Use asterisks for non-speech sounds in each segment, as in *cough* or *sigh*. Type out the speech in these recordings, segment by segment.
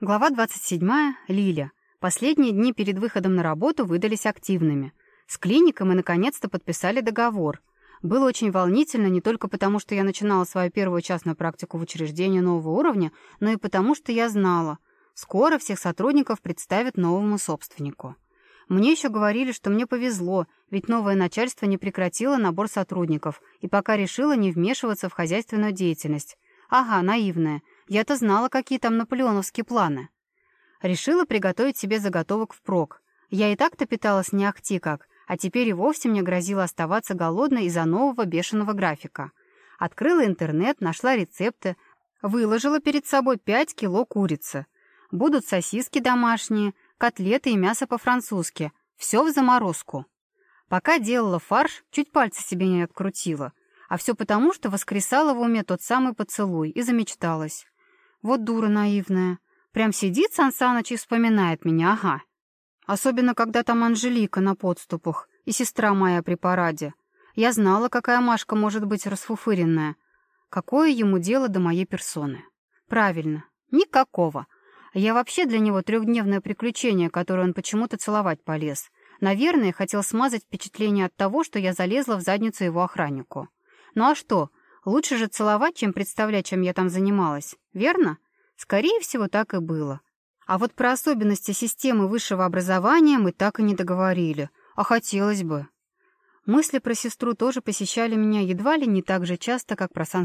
Глава 27. Лиля. Последние дни перед выходом на работу выдались активными. С клиникой мы наконец-то подписали договор. Было очень волнительно не только потому, что я начинала свою первую частную практику в учреждении нового уровня, но и потому, что я знала. Скоро всех сотрудников представят новому собственнику. Мне еще говорили, что мне повезло, ведь новое начальство не прекратило набор сотрудников и пока решило не вмешиваться в хозяйственную деятельность. Ага, наивная. Я-то знала, какие там наполеоновские планы. Решила приготовить себе заготовок впрок. Я и так-то питалась не ахти как, а теперь и вовсе мне грозило оставаться голодной из-за нового бешеного графика. Открыла интернет, нашла рецепты, выложила перед собой 5 кило курицы. Будут сосиски домашние, котлеты и мясо по-французски. Все в заморозку. Пока делала фарш, чуть пальцы себе не открутила. А все потому, что воскресала в уме тот самый поцелуй и замечталась. Вот дура наивная. Прям сидит Сан Саныч и вспоминает меня, ага. Особенно, когда там Анжелика на подступах и сестра моя при параде. Я знала, какая Машка может быть расфуфыренная. Какое ему дело до моей персоны? Правильно, никакого. Я вообще для него трехдневное приключение, которое он почему-то целовать полез. Наверное, хотел смазать впечатление от того, что я залезла в задницу его охраннику. Ну а что, Лучше же целовать, чем представлять, чем я там занималась. Верно? Скорее всего, так и было. А вот про особенности системы высшего образования мы так и не договорили. А хотелось бы. Мысли про сестру тоже посещали меня едва ли не так же часто, как про Сан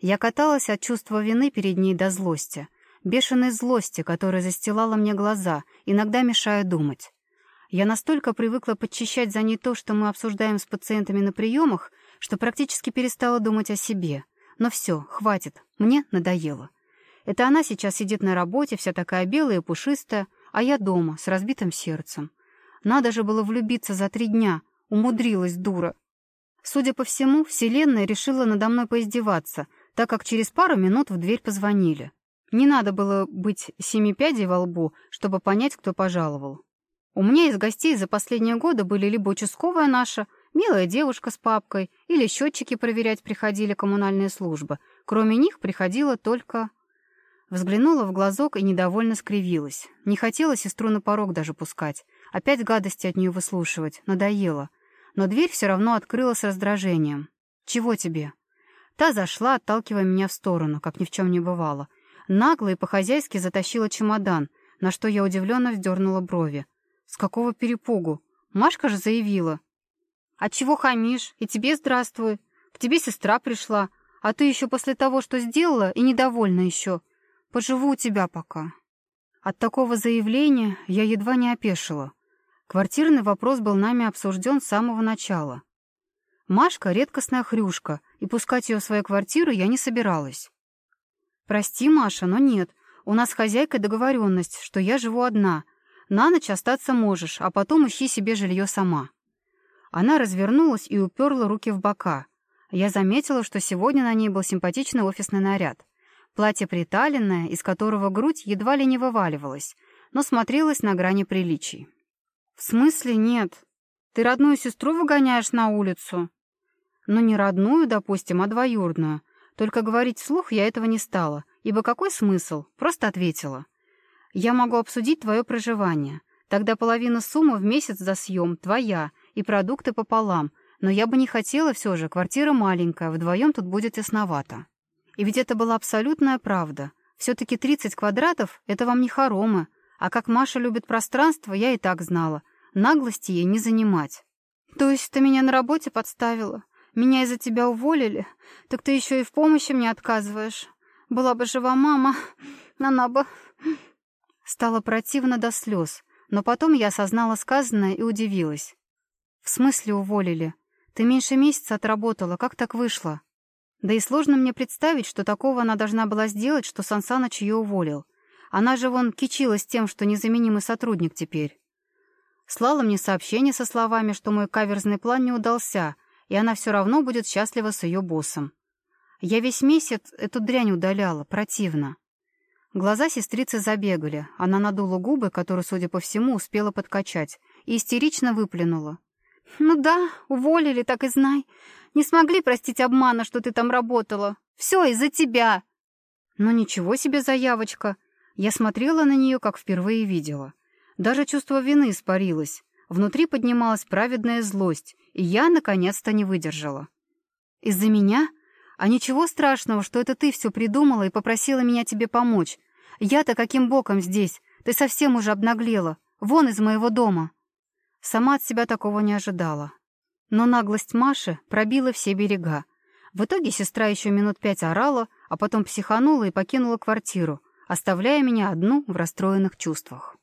Я каталась от чувства вины перед ней до злости. Бешеной злости, которая застилала мне глаза, иногда мешая думать. Я настолько привыкла подчищать за ней то, что мы обсуждаем с пациентами на приемах, что практически перестала думать о себе. Но все, хватит, мне надоело. Это она сейчас сидит на работе, вся такая белая и пушистая, а я дома, с разбитым сердцем. Надо же было влюбиться за три дня. Умудрилась, дура. Судя по всему, Вселенная решила надо мной поиздеваться, так как через пару минут в дверь позвонили. Не надо было быть семи пядей во лбу, чтобы понять, кто пожаловал. У меня из гостей за последние годы были либо участковая наша, Милая девушка с папкой или счетчики проверять приходили коммунальные службы. Кроме них приходила только... Взглянула в глазок и недовольно скривилась. Не хотела сестру на порог даже пускать. Опять гадости от нее выслушивать. Надоело. Но дверь все равно открыла с раздражением. «Чего тебе?» Та зашла, отталкивая меня в сторону, как ни в чем не бывало. Нагло и по-хозяйски затащила чемодан, на что я удивленно вздернула брови. «С какого перепугу? Машка же заявила». «А чего хамишь? И тебе здравствуй. К тебе сестра пришла, а ты еще после того, что сделала, и недовольна еще. Поживу у тебя пока». От такого заявления я едва не опешила. Квартирный вопрос был нами обсужден с самого начала. Машка — редкостная хрюшка, и пускать ее в свою квартиру я не собиралась. «Прости, Маша, но нет. У нас с хозяйкой договоренность, что я живу одна. На ночь остаться можешь, а потом ищи себе жилье сама». Она развернулась и уперла руки в бока. Я заметила, что сегодня на ней был симпатичный офисный наряд. Платье приталенное, из которого грудь едва ли не вываливалась, но смотрелась на грани приличий. «В смысле нет? Ты родную сестру выгоняешь на улицу?» «Ну, не родную, допустим, а двоюродную. Только говорить вслух я этого не стала, ибо какой смысл? Просто ответила. Я могу обсудить и продукты пополам, но я бы не хотела все же, квартира маленькая, вдвоем тут будет тесновато. И ведь это была абсолютная правда. Все-таки 30 квадратов — это вам не хоромы, а как Маша любит пространство, я и так знала. Наглости ей не занимать. «То есть ты меня на работе подставила? Меня из-за тебя уволили? Так ты еще и в помощи мне отказываешь? Была бы жива мама, *laughs* она бы...» *laughs* Стало противно до слез, но потом я осознала сказанное и удивилась. В смысле уволили. Ты меньше месяца отработала, как так вышло? Да и сложно мне представить, что такого она должна была сделать, что Сан ее уволил. Она же вон кичилась тем, что незаменимый сотрудник теперь. Слала мне сообщение со словами, что мой каверзный план не удался, и она все равно будет счастлива с ее боссом. Я весь месяц эту дрянь удаляла, противно. Глаза сестрицы забегали, она надула губы, которые, судя по всему, успела подкачать, и истерично выплюнула.«Ну да, уволили, так и знай. Не смогли простить обмана, что ты там работала. Все из-за тебя». «Ну ничего себе заявочка. Я смотрела на нее, как впервые видела. Даже чувство вины испарилось. Внутри поднималась праведная злость, и я, наконец-то, не выдержала. «Из-за меня? А ничего страшного, что это ты все придумала и попросила меня тебе помочь. Я-то каким боком здесь? Ты совсем уже обнаглела. Вон из моего дома». Сама от себя такого не ожидала. Но наглость Маши пробила все берега. В итоге сестра еще минут пять орала, а потом психанула и покинула